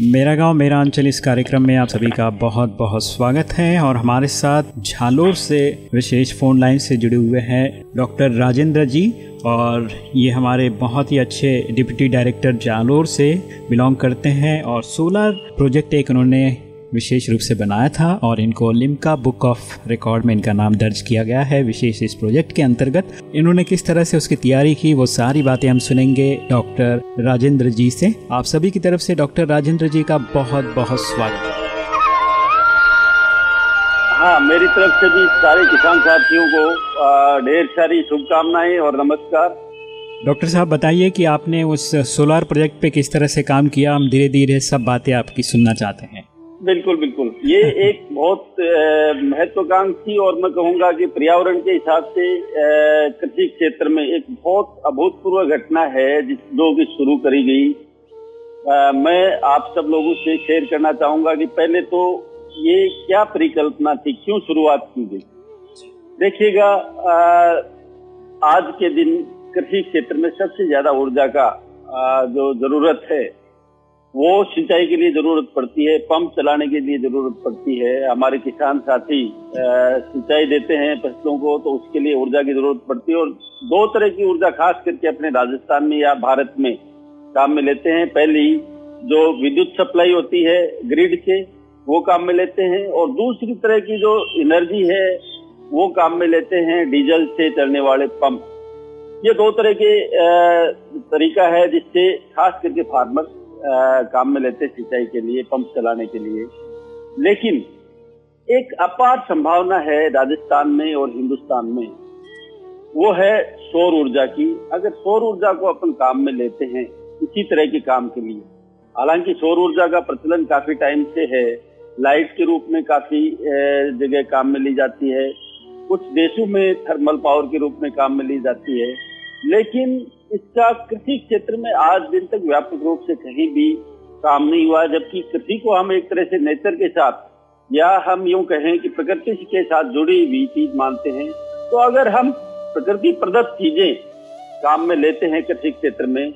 मेरा गाँव, मेरा अंचल, इस कार्यक्रम में आप सभी का बहुत बहुत स्वागत है और हमारे साथ झालोर से विशेष फ़ोन लाइन से जुड़े हुए हैं डॉक्टर राजेंद्र जी और ये हमारे बहुत ही अच्छे डिप्टी डायरेक्टर जालोर से बिलोंग करते हैं और सोलर प्रोजेक्ट एक उन्होंने विशेष रूप से बनाया था और इनको लिम्का बुक ऑफ़ रिकॉर्ड में इनका नाम दर्ज किया गया है। विशेष इस प्रोजेक्ट के अंतर्गत इन्होंने किस तरह से उसकी तैयारी की वो सारी बातें हम सुनेंगे डॉक्टर राजेंद्र जी से। आप सभी की तरफ़ से डॉक्टर राजेंद्र जी का बहुत बहुत स्वागत। है हाँ मेरी तरफ़ से भी सारे किसान साथियों को ढेर सारी शुभकामनाएँ और नमस्कार। डॉक्टर साहब बताइए कि आपने उस सोलार प्रोजेक्ट पे किस तरह से काम किया? हम धीरे धीरे सब बातें आपकी सुनना चाहते हैं। बिल्कुल बिल्कुल। ये एक बहुत महत्वाकांक्षी और मैं कहूँगा कि पर्यावरण के हिसाब से कृषि क्षेत्र में एक बहुत अभूतपूर्व घटना है जिस जो की शुरू करी गई। मैं आप सब लोगों से शेयर करना चाहूँगा कि पहले तो ये क्या परिकल्पना थी? क्यों शुरुआत की गई? देखिएगा आज के दिन कृषि क्षेत्र में सबसे ज़्यादा ऊर्जा का आ, जो ज़रूरत है वो सिंचाई के लिए ज़रूरत पड़ती है, पंप चलाने के लिए ज़रूरत पड़ती है। हमारे किसान साथी सिंचाई देते हैं फ़सलों को तो उसके लिए ऊर्जा की ज़रूरत पड़ती है। और दो तरह की ऊर्जा, खास करके अपने राजस्थान में या भारत में काम में लेते हैं। पहली, जो विद्युत सप्लाई होती है ग्रिड से, वो काम में लेते हैं। और दूसरी तरह की जो एनर्जी है, वो काम में लेते हैं डीजल से चलने वाले पंप। ये दो तरह के तरीका है जिससे खास करके फार्मर काम में लेते सिंचाई के लिए, पंप चलाने के लिए। लेकिन एक अपार संभावना है राजस्थान में और हिंदुस्तान में। वो है सौर ऊर्जा की। अगर सौर ऊर्जा को अपन काम में लेते हैं, इसी तरह के काम के लिए। हालाँकि सौर ऊर्जा का प्रचलन काफ़ी टाइम से है। लाइट के रूप में काफ़ी जगह काम में ली जाती है। कुछ देशों में थर्मल पावर के रूप में काम में ली जाती है। लेकिन इसका कृषि क्षेत्र में आज दिन तक व्यापक रूप से कहीं भी काम नहीं हुआ, जबकि कृषि को हम एक तरह से नेचर के साथ, या हम यूँ कहें कि प्रकृति के साथ जुड़ी हुई चीज़ मानते हैं। तो अगर हम प्रकृति प्रदत्त चीज़ें काम में लेते हैं कृषि क्षेत्र में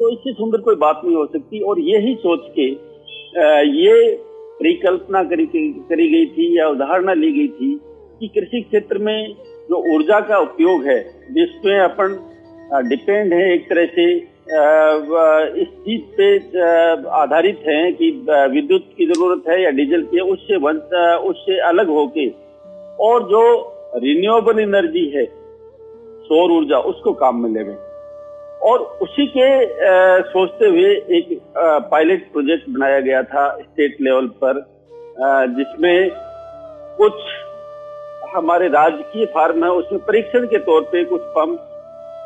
तो इससे सुंदर कोई बात नहीं हो सकती। और यही सोच के ये परिकल्पना करी करी गई थी, या उदाहरणा ली गई थी कि कृषि क्षेत्र में जो ऊर्जा का उपयोग है, जिसमें अपन डिपेंड है एक तरह से इस चीज़ पे आधारित है कि विद्युत की ज़रूरत है या डीजल की, उससे उससे अलग होके। और जो रिन्यूएबल एनर्जी है, सौर ऊर्जा, उसको काम में लेवे। और उसी के सोचते हुए एक पायलट प्रोजेक्ट बनाया गया था स्टेट लेवल पर जिसमें कुछ हमारे राजकीय फार्म है, उसमें परीक्षण के तौर पे कुछ पंप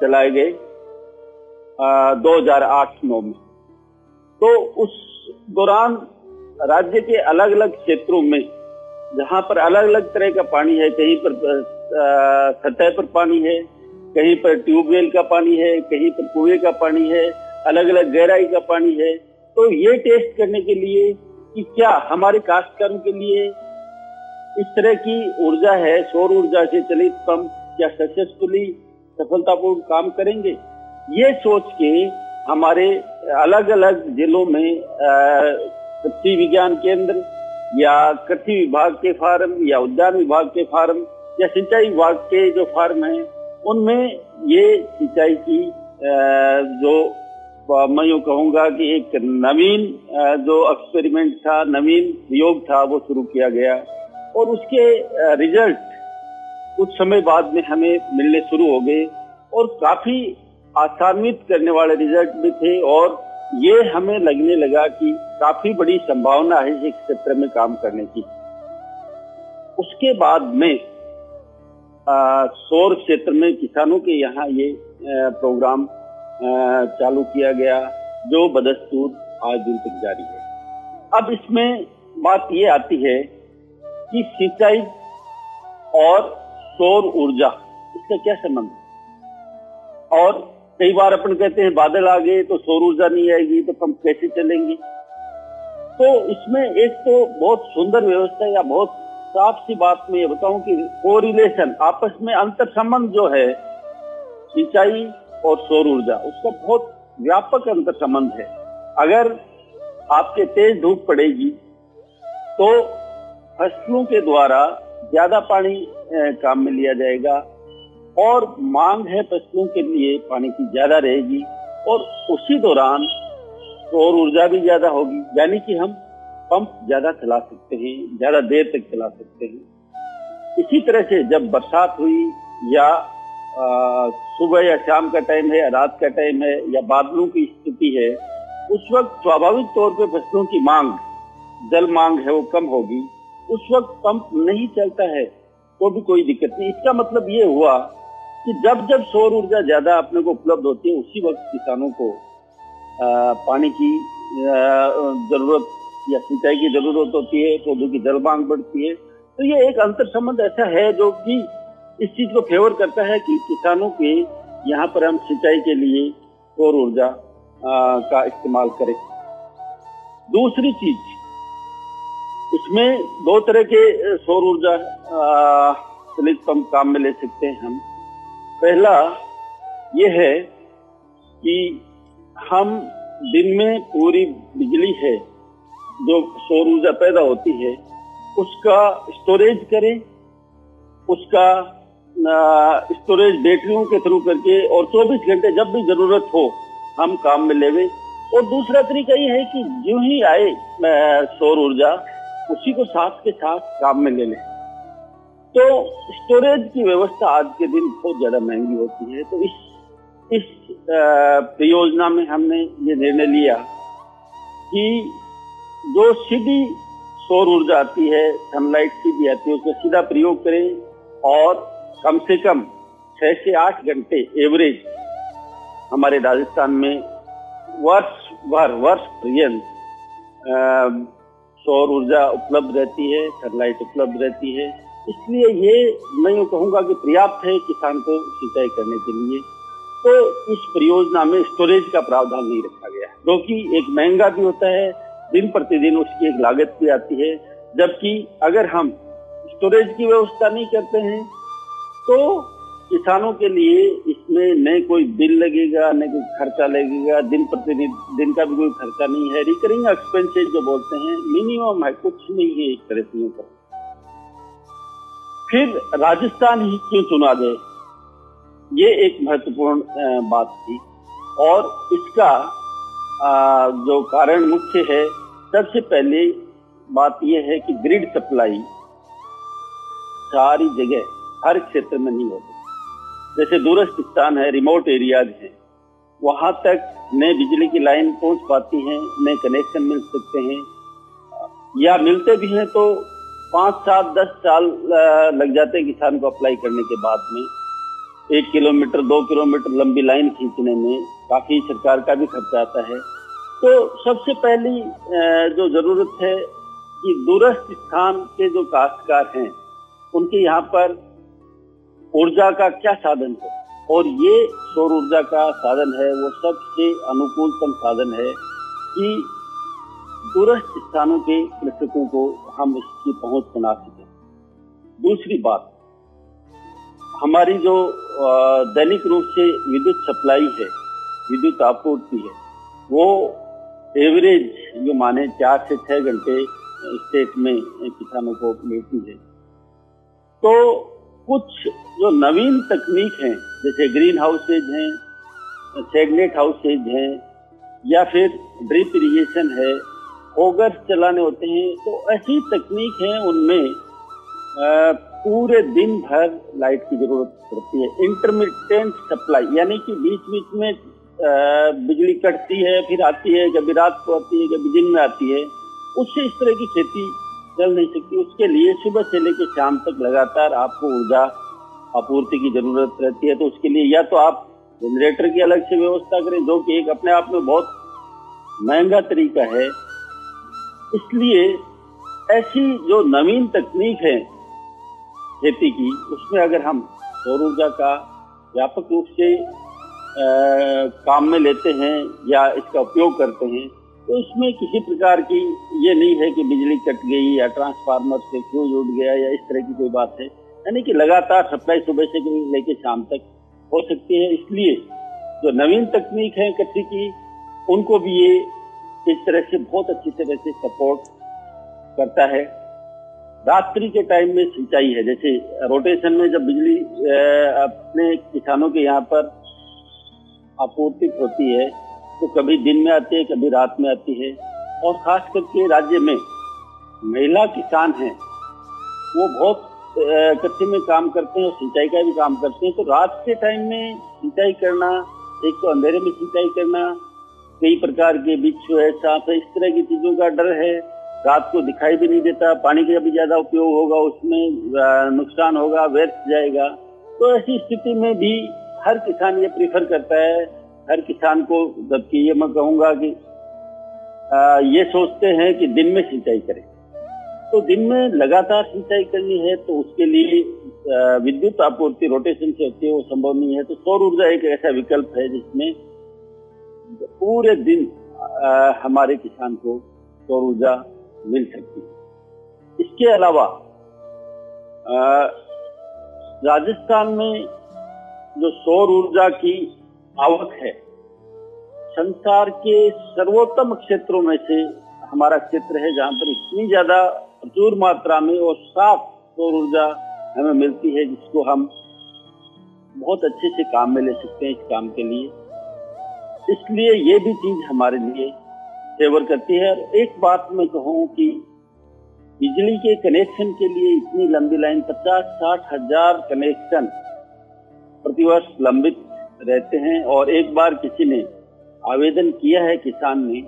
चलाए गए 2008-9 में। तो उस दौरान राज्य के अलग अलग क्षेत्रों में, जहाँ पर अलग अलग तरह का पानी है, कहीं पर सतह पर पानी है, कहीं पर ट्यूबवेल का पानी है, कहीं पर कुएँ का पानी है अलग अलग गहराई का पानी है तो ये टेस्ट करने के लिए कि क्या हमारे काश्तकारों के लिए इस तरह की ऊर्जा है, सौर ऊर्जा से चलित पंप, क्या सक्सेसफुली सफलतापूर्ण काम करेंगे। ये सोच के हमारे अलग अलग जिलों में कृषि विज्ञान केंद्र या कृषि विभाग के फार्म या उद्यान विभाग के फार्म या सिंचाई विभाग के जो फार्म हैं, उनमें ये सिंचाई की जो मैं यूँ कहूँगा कि एक नवीन जो एक्सपेरिमेंट था, नवीन प्रयोग था, वो शुरू किया गया। और उसके रिज़ल्ट कुछ समय बाद में हमें मिलने शुरू हो गए और काफ़ी आसान्वित करने वाले रिज़ल्ट भी थे और ये हमें लगने लगा कि काफ़ी बड़ी संभावना है इस क्षेत्र में काम करने की। उसके बाद में सौर क्षेत्र में किसानों के यहाँ ये प्रोग्राम चालू किया गया, जो बदस्तूर आज दिन तक जारी है। अब इसमें बात ये आती है कि सिंचाई और सौर ऊर्जा, इसका क्या संबंध और कई बार अपन कहते हैं बादल आ गए तो सौर ऊर्जा नहीं आएगी तो पंप कैसे चलेंगे? तो इसमें एक तो बहुत सुंदर व्यवस्था या बहुत साफ़ सी बात मैं ये बताऊँ कि कोरिलेशन आपस में अंतर संबंध जो है, सिंचाई और सौर ऊर्जा, उसका बहुत व्यापक अंतर संबंध है। अगर आपके तेज धूप पड़ेगी तो फ़सलों के द्वारा ज़्यादा पानी काम में लिया जाएगा और मांग है फ़सलों के लिए पानी की ज़्यादा रहेगी और उसी दौरान सौर ऊर्जा भी ज़्यादा होगी, यानी कि हम पंप ज़्यादा चला सकते हैं, ज़्यादा देर तक चला सकते हैं। इसी तरह से जब बरसात हुई या सुबह या शाम का टाइम है या रात का टाइम है या बादलों की स्थिति है, उस वक्त स्वाभाविक तौर पे फ़सलों की मांग, जल मांग है वो कम होगी। उस वक्त पंप नहीं चलता है तो भी कोई दिक्कत नहीं। इसका मतलब ये हुआ कि जब जब सौर ऊर्जा ज़्यादा अपने को उपलब्ध होती है उसी वक्त किसानों को आ, पानी की ज़रूरत या सिंचाई की ज़रूरत होती है पौधों की जल मांग बढ़ती है। तो ये एक अंतर संबंध ऐसा है जो कि इस चीज़ को फेवर करता है कि किसानों के यहाँ पर हम सिंचाई के लिए सौर ऊर्जा का इस्तेमाल करें। दूसरी चीज़ इसमें दो तरह के सौर ऊर्जा चलित पंप काम में ले सकते हैं हम। पहला ये है कि हम दिन में पूरी बिजली है, जो सौर ऊर्जा पैदा होती है, उसका स्टोरेज करें, उसका स्टोरेज बैटरियों के थ्रू करके और 24 घंटे जब भी ज़रूरत हो, हम काम में लेवे। और दूसरा तरीका ये है कि जो ही आए सौर ऊर्जा उसी को साथ के साथ काम में ले लें। तो स्टोरेज की व्यवस्था आज के दिन बहुत ज़्यादा महँगी होती है। तो इस इस परियोजना में हमने ये निर्णय लिया कि जो सीधी सौर ऊर्जा आती है सनलाइट सीधी आती है, उसका सीधा प्रयोग करें और कम से कम छह से आठ घंटे एवरेज हमारे राजस्थान में वर्ष भर, वर्ष पर्यंत सौर ऊर्जा उपलब्ध रहती है सनलाइट उपलब्ध रहती है। इसलिए ये मैं यूँ कहूँगा कि पर्याप्त है किसान को सिंचाई करने के लिए। तो इस परियोजना में स्टोरेज का प्रावधान नहीं रखा गया जो कि एक महँगा भी होता है, दिन प्रतिदिन उसकी एक लागत भी आती है। जबकि अगर हम स्टोरेज की व्यवस्था नहीं करते हैं तो किसानों के लिए इसमें न कोई बिल लगेगा, न कोई खर्चा लगेगा, दिन प्रतिदिन, दिन का भी कोई खर्चा नहीं है। रिकरिंग एक्सपेंसेस जो बोलते हैं मिनिमम है, कुछ नहीं है एक तरह से फिर राजस्थान ही क्यों चुना गए? ये एक महत्वपूर्ण बात थी। और इसका जो कारण मुख्य है, सबसे पहले बात यह है कि ग्रिड सप्लाई सारी जगह, हर क्षेत्र में नहीं होती। जैसे दूरस्थ स्थान है रिमोट एरियाज़ है, वहाँ तक नए बिजली की लाइन पहुँच पाती है, नए कनेक्शन मिल सकते हैं। या मिलते भी हैं तो पाँच, सात, दस साल लग जाते हैं किसान को अप्लाई करने के बाद में। एक किलोमीटर, दो किलोमीटर लंबी लाइन खींचने में काफ़ी सरकार का भी खर्चा आता है। तो सबसे पहली जो ज़रूरत है कि दूरस्थ स्थान के जो काश्तकार हैं, उनके यहाँ पर ऊर्जा का क्या साधन है? और ये सौर ऊर्जा का साधन है, वो सबसे अनुकूलतम साधन है कि दूरस्थ स्थानों के कृषकों को हम इसकी पहुँच बना सकें। दूसरी बात, हमारी जो दैनिक रूप से विद्युत सप्लाई है, विद्युत आपूर्ति है, वो एवरेज जो माने चार से छह घंटे स्टेट में किसानों को मिलती है। तो कुछ जो नवीन तकनीक हैं, जैसे ग्रीन हाउसेज हैं सेगनेट हाउसेज हैं, या फिर ड्रिप इरिगेशन है, होगर चलाने होते हैं तो ऐसी तकनीक है उनमें पूरे दिन भर लाइट की ज़रूरत पड़ती है। इंटरमीडियंट सप्लाई यानी कि बीच बीच में बिजली कटती है, फिर आती है, कभी रात को आती है, कभी दिन में आती है। उससे इस तरह की खेती चल नहीं सकती। उसके लिए सुबह से लेकर शाम तक लगातार आपको ऊर्जा आपूर्ति की ज़रूरत रहती है। तो उसके लिए या तो आप जनरेटर की अलग से व्यवस्था करें जो कि एक अपने आप में बहुत महँगा तरीका है। इसलिए ऐसी जो नवीन तकनीक है खेती की उसमें अगर हम सौर ऊर्जा का व्यापक रूप से आ, काम में लेते हैं या इसका उपयोग करते हैं तो इसमें किसी प्रकार की ये नहीं है कि बिजली कट गई या ट्रांसफार्मर से फ्यूज उड़ गया या इस तरह की कोई बात है। यानी कि लगातार सप्लाई सुबह से लेके शाम तक हो सकती है। इसलिए जो नवीन तकनीक है कृषि की, उनको भी ये इस तरह से बहुत अच्छी तरह से सपोर्ट करता है। रात्रि के टाइम में सिंचाई है। जैसे रोटेशन में जब बिजली अपने किसानों के यहाँ पर आपूर्ति होती है तो कभी दिन में आती है, कभी रात में आती है। और खास करके राज्य में महिला किसान हैं, वो बहुत कृषि में काम करते हैं और सिंचाई का भी काम करते हैं। तो रात के टाइम में सिंचाई करना, एक तो अंधेरे में सिंचाई करना, कई प्रकार के बिच्छू है, सांप है, इस तरह की चीज़ों का डर है। रात को दिखाई भी नहीं देता, पानी का भी ज़्यादा उपयोग होगा, उसमें नुकसान होगा, व्यर्थ जाएगा। तो ऐसी स्थिति में भी हर किसान ये प्रीफर करता है हर किसान को जबकि ये मैं कहूँगा कि आ, ये सोचते हैं कि दिन में सिंचाई करें। तो दिन में लगातार सिंचाई करनी है तो उसके लिए विद्युत आपूर्ति रोटेशन से होती है वो संभव नहीं है। तो सौर ऊर्जा एक ऐसा विकल्प है जिसमें पूरे दिन आ, हमारे किसान को सौर ऊर्जा मिल सकती है। इसके अलावा राजस्थान में जो सौर ऊर्जा की आवक है। संसार के सर्वोत्तम क्षेत्रों में से हमारा क्षेत्र है, जहाँ पर इतनी ज़्यादा प्रचुर मात्रा में और साफ़ सौर ऊर्जा हमें मिलती है, जिसको हम बहुत अच्छे से काम में ले सकते हैं इस काम के लिए। इसलिए ये भी चीज़ हमारे लिए फेवर करती है। और एक बात मैं कहूँ कि बिजली के कनेक्शन के लिए इतनी लंबी लाइन, पचास साठ हज़ार कनेक्शन प्रतिवर्ष लंबित रहते हैं और एक बार किसी ने आवेदन किया है किसान ने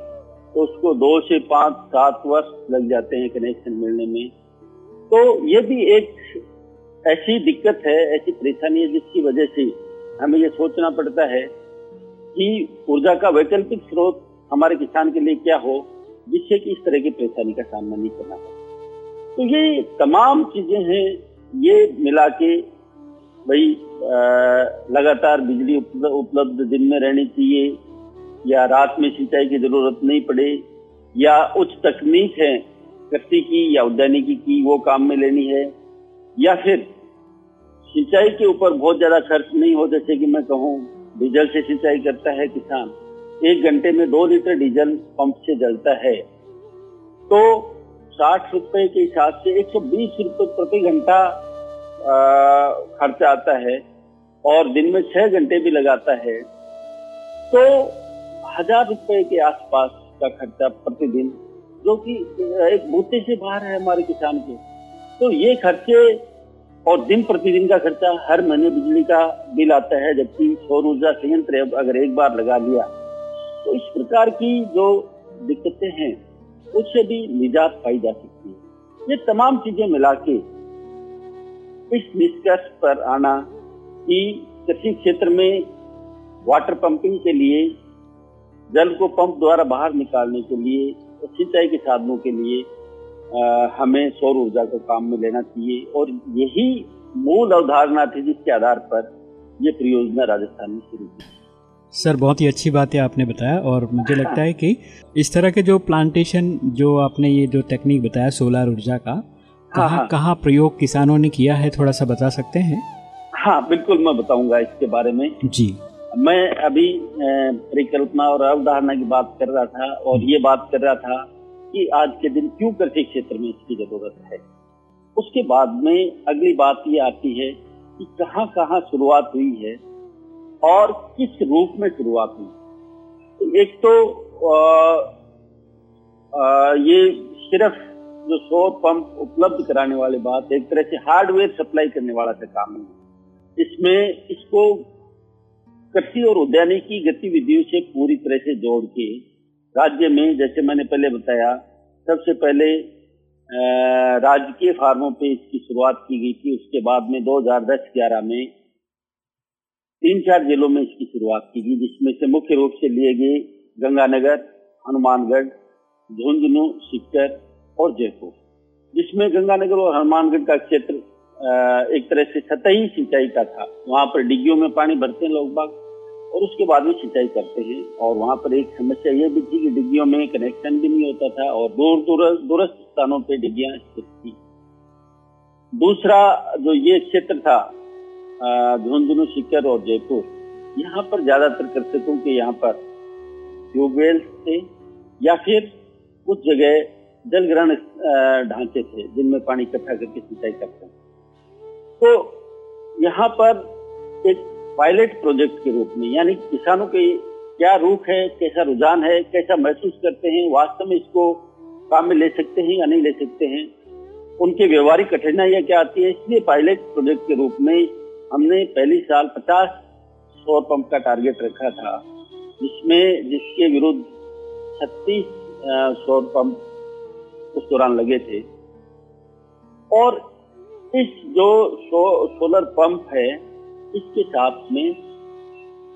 तो उसको दो से पाँच, सात वर्ष लग जाते हैं कनेक्शन मिलने में। तो ये भी एक ऐसी दिक्कत है, ऐसी परेशानी है जिसकी वजह से हमें ये सोचना पड़ता है कि ऊर्जा का वैकल्पिक स्रोत हमारे किसान के लिए क्या हो, जिससे कि इस तरह की परेशानी का सामना नहीं करना पड़े। तो ये तमाम चीज़ें हैं, ये मिला के भाई लगातार बिजली उपलब्ध दिन में रहनी चाहिए, या रात में सिंचाई की ज़रूरत नहीं पड़े, या उच्च तकनीक है, कृषि की या उद्यानिकी की, वो काम में लेनी है, या फिर सिंचाई के ऊपर बहुत ज़्यादा खर्च नहीं हो, जैसे कि मैं कहूँ, डीजल से सिंचाई करता है किसान। एक घंटे में दो लीटर डीजल पंप से जलता है। तो साठ रुपए के हिसाब से एक सौ बीस रुपए प्रति घंटा खर्चा आता है और दिन में छह घंटे भी लगाता है तो हज़ार रुपए के आसपास का खर्चा प्रतिदिन, जो कि एक बूते से बाहर है हमारे किसान के तो ये खर्चे और दिन प्रतिदिन का खर्चा हर महीने बिजली का बिल आता है, जबकि सौर ऊर्जा संयंत्र अगर एक बार लगा लिया तो इस प्रकार की जो दिक्कतें हैं, उससे भी निजात पाई जा सकती है। ये तमाम चीज़ें मिला के इस निष्कर्ष पर आना कि कृषि क्षेत्र में वाटर पंपिंग के लिए जल को पंप द्वारा बाहर निकालने के लिए सिंचाई के साधनों के लिए आ, हमें सौर ऊर्जा को काम में लेना चाहिए। और यही मूल अवधारणा थी जिसके आधार पर ये परियोजना राजस्थान में शुरू की सर बहुत ही अच्छी बात है आपने बताया और मुझे लगता है कि इस तरह के जो प्लांटेशन जो आपने ये जो टेक्निक बताया सोलर ऊर्जा का कहाँ हाँ, हाँ। कहाँ प्रयोग किसानों ने किया है थोड़ा सा बता सकते हैं? हाँ बिल्कुल मैं बताऊँगा इसके बारे में। जी। मैं अभी परिकल्पना और अवधारणा की बात कर रहा था और ये बात कर रहा था कि आज के दिन क्यों कृषि क्षेत्र में इसकी ज़रूरत है। उसके बाद में अगली बात ये आती है कि कहाँ कहाँ शुरुआत हुई है और किस रूप में शुरुआत हुई। एक तो आ, आ, ये सिर्फ़ जो सौर पंप उपलब्ध कराने वाली बात एक तरह से हार्डवेयर सप्लाई करने वाला का काम है। इसमें इसको कृषि और उद्यानिकी गतिविधियों से पूरी तरह से जोड़ के राज्य में, जैसे मैंने पहले बताया, सबसे पहले राजकीय फार्मों पे इसकी शुरुआत की गई थी। उसके बाद में 2010-11 में तीन चार जिलों में इसकी शुरुआत की गई, जिसमें से मुख्य रूप से लिए गए गंगानगर, हनुमानगढ़, झुंझुनू सिक्कर और जयपुर, जिसमें गंगानगर और हनुमानगढ़ का क्षेत्र एक तरह से सतही सिंचाई का था। वहाँ पर डिग्गियों में पानी भरते हैं लोग बाग और उसके बाद में सिंचाई करते हैं। और वहाँ पर एक समस्या ये भी थी कि डिग्गियों में कनेक्शन भी नहीं होता था और दूर दूर, दूरस्थ स्थानों पे डिग्गियाँ स्थित थी। दूसरा जो ये क्षेत्र था झुंझुनू शिकर और जयपुर, यहाँ पर ज़्यादातर कृषकों के यहाँ पर ट्यूबवेल थे या फिर कुछ जगह जल ग्रहण ढांचे थे, जिनमें पानी इकट्ठा करके सिंचाई करते हैं। तो यहाँ पर एक पायलट प्रोजेक्ट के रूप में, यानी किसानों के क्या रूख है, कैसा रुझान है, कैसा महसूस करते हैं, वास्तव में इसको काम में ले सकते हैं या नहीं ले सकते हैं, उनके व्यवहारिक कठिनाइयाँ क्या आती है, इसलिए पायलट प्रोजेक्ट के रूप में हमने पहली साल 50 सौर पंप का टारगेट रखा था, जिसमें, जिसके विरुद्ध 36 सौर पंप उस दौरान लगे थे। और इस जो सो, सोलर पंप है इसके साथ में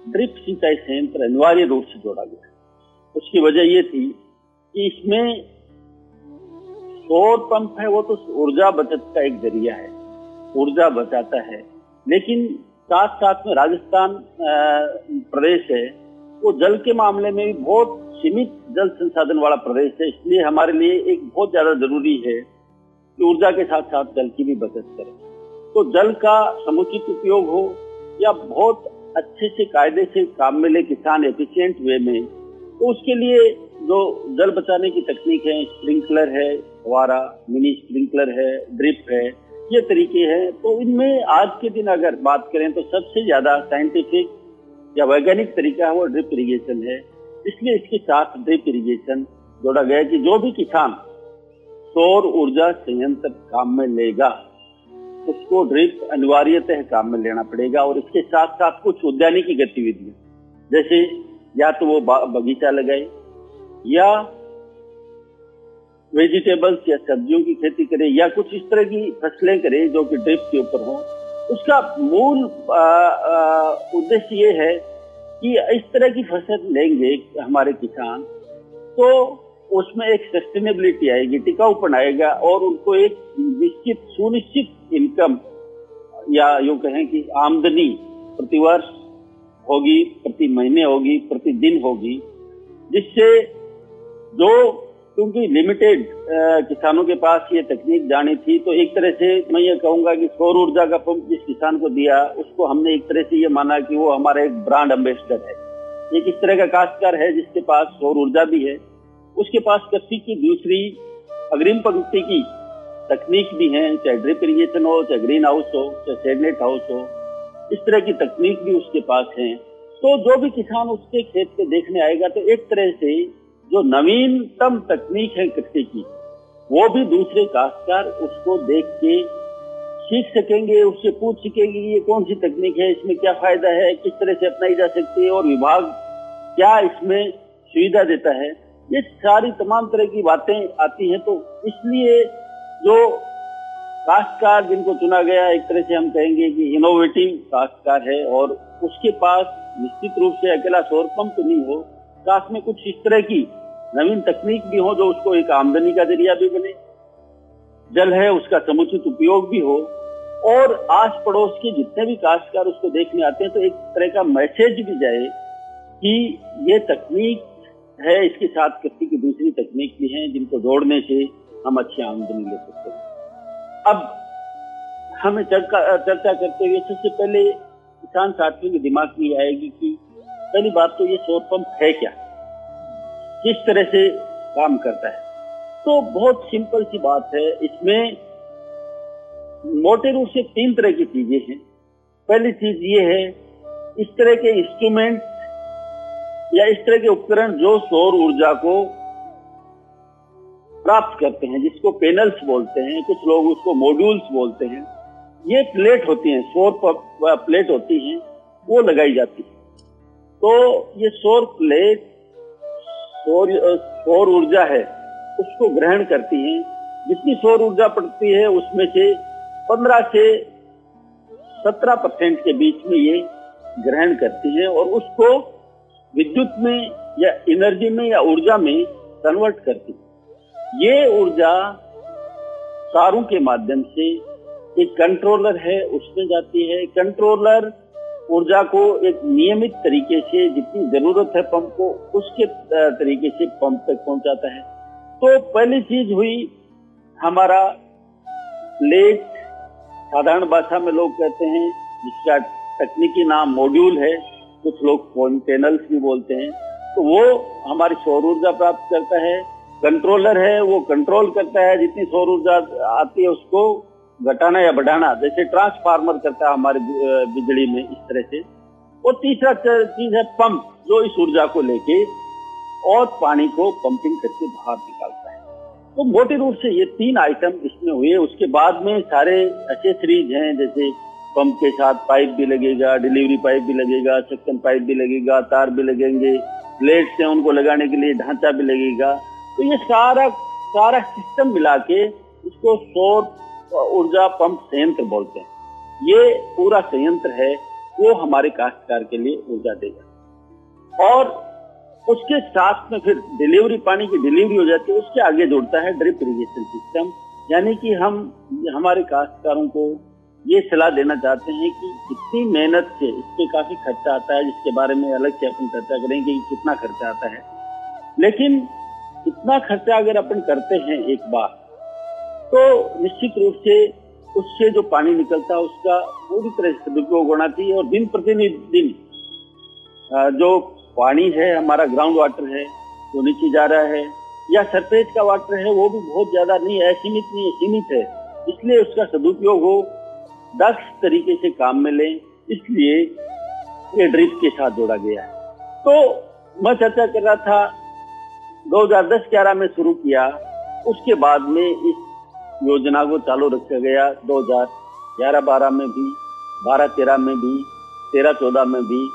ड्रिप सिंचाई संयंत्र अनिवार्य रूप से जोड़ा गया। उसकी वजह यह थी कि इसमें सौर पंप है वो तो ऊर्जा बचत का एक ज़रिया है। ऊर्जा बचाता है। लेकिन साथ साथ में राजस्थान प्रदेश है वो जल के मामले में भी बहुत सीमित जल संसाधन वाला प्रदेश है, इसलिए हमारे लिए एक बहुत ज़्यादा ज़रूरी है कि ऊर्जा के साथ साथ जल की भी बचत करें। तो जल का समुचित उपयोग हो या बहुत अच्छे से कायदे से काम में ले किसान एफिशिएंट वे में तो उसके लिए जो जल बचाने की तकनीक है स्प्रिंकलर है, फवारा मिनी स्प्रिंकलर है ड्रिप है, ये तरीके हैं। तो इनमें आज के दिन अगर बात करें तो सबसे ज़्यादा साइंटिफिक या वैज्ञानिक तरीका है वो ड्रिप इरिगेशन है। इसलिए इसके साथ ड्रिप इरिगेशन जोड़ा गया कि जो भी किसान सौर ऊर्जा संयंत्र काम में लेगा, उसको ड्रिप अनिवार्यतः काम में लेना पड़ेगा और इसके साथ साथ कुछ उद्यानिकी गतिविधियाँ, जैसे या तो वो बगीचा लगाए, या वेजिटेबल्स या सब्जियों की खेती करे, या कुछ इस तरह की फ़सलें करे जो कि ड्रिप के ऊपर हो। उसका मूल उद्देश्य ये है कि इस तरह की फ़सल लेंगे हमारे किसान तो उसमें एक सस्टेनेबिलिटी आएगी टिकाऊपन आएगा और उनको एक निश्चित, सुनिश्चित इनकम या यूँ कहें कि आमदनी प्रतिवर्ष होगी, प्रति महीने होगी प्रतिदिन होगी, जिससे जो क्योंकि लिमिटेड किसानों के पास ये तकनीक जानी थी तो एक तरह से मैं ये कहूँगा कि सौर ऊर्जा का पंप जिस किसान को दिया, उसको हमने एक तरह से ये माना कि वो हमारा एक ब्रांड एम्बेसडर है। एक इस तरह का काश्तकार है जिसके पास सौर ऊर्जा भी है। उसके पास कृषि की दूसरी अग्रिम पंक्ति की तकनीक भी है, चाहे ड्रिप इरीगेशन हो, चाहे ग्रीन हाउस हो, चाहे सेडनेट हाउस हो। इस तरह की तकनीक भी उसके पास है। तो जो भी किसान उसके खेत पे देखने आएगा तो एक तरह से जो नवीनतम तकनीक है कृषि की वो भी दूसरे काश्तकार उसको देख के सीख सकेंगे, उससे पूछ सकेंगे ये कौन सी तकनीक है, इसमें क्या फ़ायदा है, किस तरह से अपनाई जा सकती है और विभाग क्या इसमें सुविधा देता है। ये सारी तमाम तरह की बातें आती हैं तो इसलिए जो काश्तकार जिनको चुना गया, एक तरह से हम कहेंगे कि इनोवेटिव काश्तकार है और उसके पास निश्चित रूप से अकेला सौर पंप नहीं हो, साथ में कुछ इस तरह की नवीन तकनीक भी हो जो उसको एक आमदनी का ज़रिया भी बने। जल है, उसका समुचित उपयोग भी हो। और आस पड़ोस के जितने भी काश्तकार उसको देखने आते हैं तो एक तरह का मैसेज भी जाए कि ये तकनीक है, इसके साथ कृषि की दूसरी तकनीक भी है, जिनको जोड़ने से हम अच्छी आमदनी ले सकते हैं। अब हमें चर्चा करते हुए सबसे पहले किसान साथियों के दिमाग में आएगी कि पहली बात तो ये सौर पंप है क्या? किस तरह से काम करता है। तो बहुत सिंपल सी बात है, इसमें मोटे रूप से तीन तरह की चीज़ें हैं। पहली चीज़ ये है, इस तरह के इंस्ट्रूमेंट या इस तरह के उपकरण जो सौर ऊर्जा को प्राप्त करते हैं, जिसको पैनल्स बोलते हैं, कुछ लोग उसको मॉड्यूल्स बोलते हैं, ये प्लेट होती हैं, सौर प्लेट होती हैं, वो लगाई जाती है। तो ये सौर प्लेट सौर सौर ऊर्जा है, उसको ग्रहण करती हैं। जितनी सौर ऊर्जा पड़ती है, उसमें से 15 से 17 परसेंट के बीच में ये ग्रहण करती है और उसको विद्युत में या एनर्जी में या ऊर्जा में कन्वर्ट करती है। ये ऊर्जा तारों के माध्यम से एक कंट्रोलर है, उसमें जाती है। कंट्रोलर ऊर्जा को एक नियमित तरीके से जितनी ज़रूरत है पंप को, उसके तरीके से पंप तक पहुंचाता है। तो पहली चीज़ हुई, हमारा लेट साधारण भाषा में लोग कहते हैं, जिसका तकनीकी नाम मॉड्यूल है, कुछ लोग पैनल्स भी बोलते हैं। तो वो हमारी सौर ऊर्जा प्राप्त करता है कंट्रोलर है, वो कंट्रोल करता है, जितनी सौर ऊर्जा आती है उसको घटाना या बढ़ाना, जैसे ट्रांसफार्मर करता है हमारे बिजली में इस तरह से। और तीसरा चीज़ है पंप जो इस ऊर्जा को लेके और पानी को पंपिंग करके बाहर निकालता है। तो मोटे रूप से ये तीन आइटम इसमें हुए। उसके बाद में सारे एसेसरीज हैं, जैसे पंप के साथ पाइप भी लगेगा डिलीवरी पाइप भी लगेगा सक्शन पाइप भी लगेगा, तार भी लगेंगे प्लेट से उनको लगाने के लिए, ढांचा भी लगेगा। तो ये सारा सारा सिस्टम मिला के इसको सौर ऊर्जा पंप संयंत्र बोलते हैं। ये पूरा संयंत्र है, वो हमारे काश्तकार के लिए ऊर्जा देगा। और उसके साथ में फिर डिलीवरी, पानी की डिलीवरी हो जाती है, उसके आगे जुड़ता है ड्रिप इरीगेशन सिस्टम। यानी कि हम, हमारे काश्तकारों को ये सलाह देना चाहते हैं कि इतनी मेहनत से, इसके काफ़ी खर्चा आता है, जिसके बारे में अलग से अपन चर्चा करेंगे कि कितना खर्चा आता है। लेकिन इतना खर्चा अगर अपन करते हैं एक बार तो निश्चित रूप से उससे जो पानी निकलता है उसका पूरी तरह से सदुपयोग होना चाहिए और दिन प्रतिदिन जो पानी है, हमारा ग्राउंड वाटर है वो नीचे जा रहा है, या सरफेस का वाटर है, वो भी बहुत ज़्यादा नहीं है सीमित नहीं है, सीमित है। इसलिए उसका सदुपयोग हो दक्ष तरीके से काम में लें, इसलिए ये ड्रिप के साथ जोड़ा गया है। तो मैं चर्चा कर रहा था 2010-11 में शुरू किया, उसके बाद में इस योजना को चालू रखा गया 2011-12 में भी 12-13 में भी 13-14 में भी।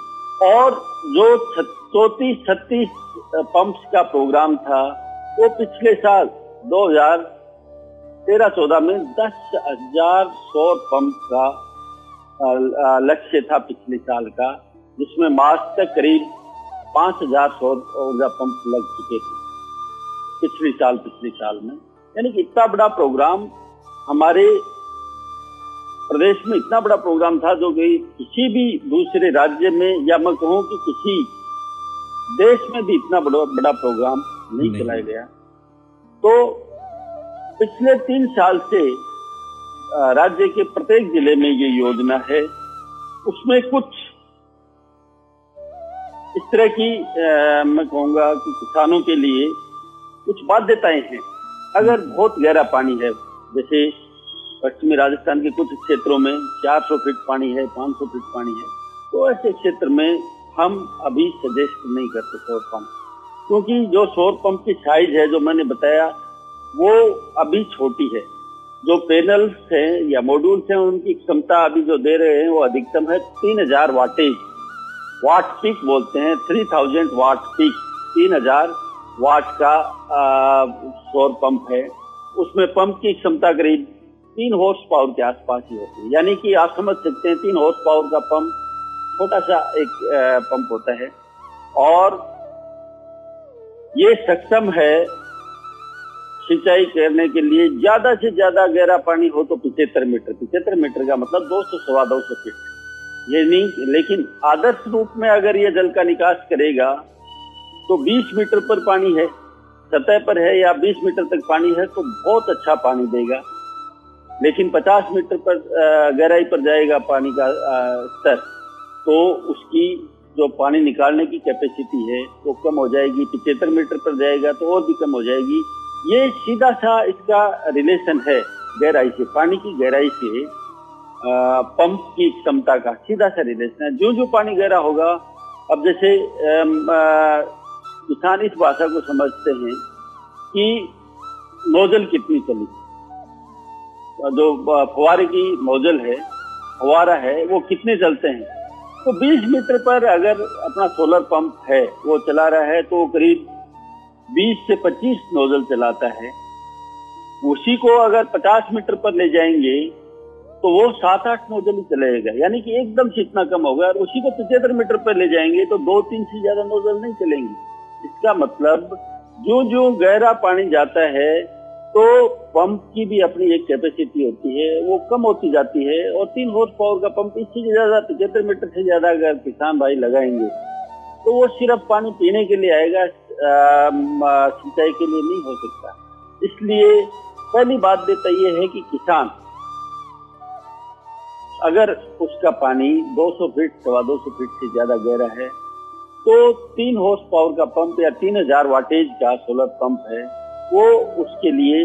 और जो चौतीस, छत्तीस पंप्स का प्रोग्राम था, वो पिछले साल 2013-14 में दस हज़ार सौ पंप का लक्ष्य था पिछले साल का, जिसमें मार्च तक करीब पाँच हज़ार सौ ऊर्जा पंप लग चुके थे, पिछले साल पिछले साल में। यानी कि इतना बड़ा प्रोग्राम हमारे प्रदेश में इतना बड़ा प्रोग्राम था जो कि किसी भी दूसरे राज्य में या मैं कहूँ कि किसी देश में भी इतना बड़ा बड़ा प्रोग्राम नहीं, नहीं। चलाया गया। तो पिछले तीन साल से राज्य के प्रत्येक ज़िले में ये योजना है। उसमें कुछ इस तरह की आ, मैं कहूँगा कि किसानों के लिए कुछ बाध्यताएँ हैं। अगर बहुत गहरा पानी है, जैसे पश्चिमी राजस्थान के कुछ क्षेत्रों में 400 फीट पानी है 500 फीट पानी है तो ऐसे क्षेत्र में हम अभी सजेस्ट नहीं करते सौर पंप। क्योंकि जो सौर पंप की साइज़ है, जो मैंने बताया, वो अभी छोटी है। जो पैनल्स हैं या मॉड्यूल्स हैं, उनकी क्षमता अभी जो दे रहे हैं, वो अधिकतम है तीन हज़ार वाटेज। वाट पीक बोलते हैं थ्री थाउज़ेंड वाट पीक तीन हज़ार वाट का सौर पंप है। उसमें पंप की क्षमता करीब तीन हॉर्स पावर के आसपास ही होती है। यानी कि आप समझ सकते हैं, तीन हॉर्स पावर का पंप छोटा सा एक पंप होता है। और ये सक्षम है सिंचाई करने के लिए ज़्यादा से ज़्यादा गहरा पानी हो तो पिछहत्तर मीटर। पिछहत्तर मीटर का मतलब दो सौ सवा दो सौ फीट। ये नहीं, लेकिन आदर्श रूप में अगर ये जल का निकास करेगा तो 20 मीटर पर पानी है, सतह पर है या 20 मीटर तक पानी है तो बहुत अच्छा पानी देगा। लेकिन 50 मीटर पर गहराई पर जाएगा पानी का स्तर तो उसकी जो पानी निकालने की कैपेसिटी है, वो कम हो जाएगी पिछहत्तर मीटर पर जाएगा तो और भी कम हो जाएगी। ये सीधा सा इसका रिलेशन है गहराई से, पानी की गहराई से पंप की क्षमता का, सीधा सा रिलेशन है। जो जो पानी गहरा होगा, अब जैसे किसान इस भाषा को समझते हैं कि नोजल कितनी चली। जो फुवारे की नोजल है फुवारा है, वो कितने चलते हैं? तो 20 मीटर पर अगर अपना सोलर पंप है, वो चला रहा है तो करीब 20 से 25 नोजल चलाता है। उसी को अगर 50 मीटर पर ले जाएँगे तो वो सात आठ नोजल ही चलेगा। यानी कि एकदम से इतना कम होगा, और उसी को पचहत्तर मीटर पर ले जाएँगे तो दो तीन से ज़्यादा नोजल नहीं चलेंगे। इसका मतलब जो जो गहरा पानी जाता है तो पंप की भी अपनी एक कैपेसिटी होती है, वो कम होती जाती है और तीन हॉर्स पावर का पंप इससे ज़्यादा, पचहत्तर मीटर से ज़्यादा अगर किसान भाई लगाएँगे तो वो सिर्फ़ पानी पीने के लिए आएगा सिंचाई के लिए नहीं हो सकता। इसलिए पहली बात देता यह है कि किसान, अगर उसका पानी 200 फीट सवा दो सौ फीट से ज़्यादा गहरा है तो तीन हॉर्स पावर का पंप या तीन हज़ार वाटेज का सोलर पंप है, वो उसके लिए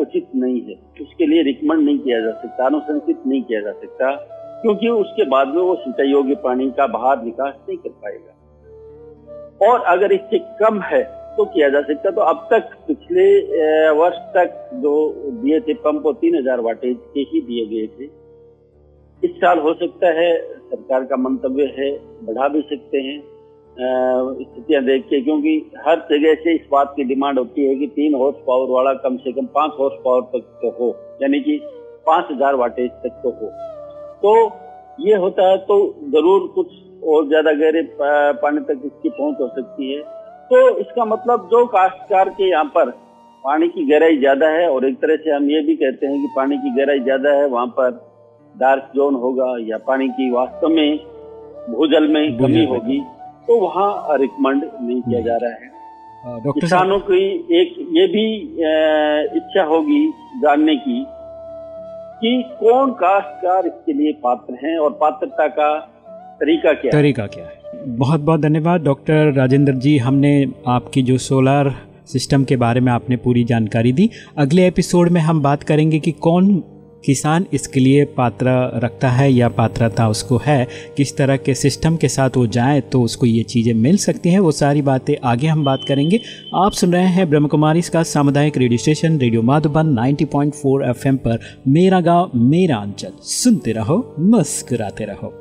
उचित नहीं है। उसके लिए रिकमेंड नहीं किया जा सकता, अनुशंसित नहीं किया जा सकता, क्योंकि उसके बाद में वो सिंचाई योग्य पानी का बाहर विकास नहीं कर पाएगा। और अगर इससे कम है तो किया जा सकता तो अब तक पिछले वर्ष तक जो दिए थे पंप वो तीन हज़ार वाटेज के ही दिए गए थे। इस साल हो सकता है, सरकार का मंतव्य है, बढ़ा भी सकते हैं। स्थितियाँ देख के क्योंकि हर जगह से इस बात की डिमांड होती है कि तीन हॉर्स पावर वाला कम से कम पाँच हॉर्स पावर तक तो हो यानी कि पाँच हज़ार वाटेज तक तो हो। तो ये होता है तो ज़रूर कुछ और ज़्यादा गहरे पानी तक इसकी पहुँच हो सकती है। तो इसका मतलब जो काश्तकार के यहाँ पर पानी की गहराई ज़्यादा है और एक तरह से हम ये भी कहते हैं कि पानी की गहराई ज़्यादा है वहाँ पर डार्क जोन होगा या पानी की वास्तव में भूजल में कमी होगी। तो वहाँ रिकमेंड नहीं किया जा रहा है। किसानों की एक ये भी इच्छा होगी जानने की कि कौन काश्तकार इसके लिए पात्र हैं और पात्रता का तरीका क्या तरीका क्या है? बहुत बहुत धन्यवाद। डॉक्टर राजेंद्र जी हमने आपकी जो सोलर सिस्टम के बारे में आपने पूरी जानकारी दी। अगले एपिसोड में हम बात करेंगे कि कौन किसान इसके लिए पात्र रखता है या पात्रता उसको है, किस तरह के सिस्टम के साथ वो जाए तो उसको ये चीज़ें मिल सकती हैं, वो सारी बातें आगे हम बात करेंगे। आप सुन रहे हैं ब्रह्म कुमारी इसका सामुदायिक radio station, radio Madhuban 90.4 FM पर। मेरा गाँव, मेरा अंचल, सुनते रहो, मुस्कुराते रहो।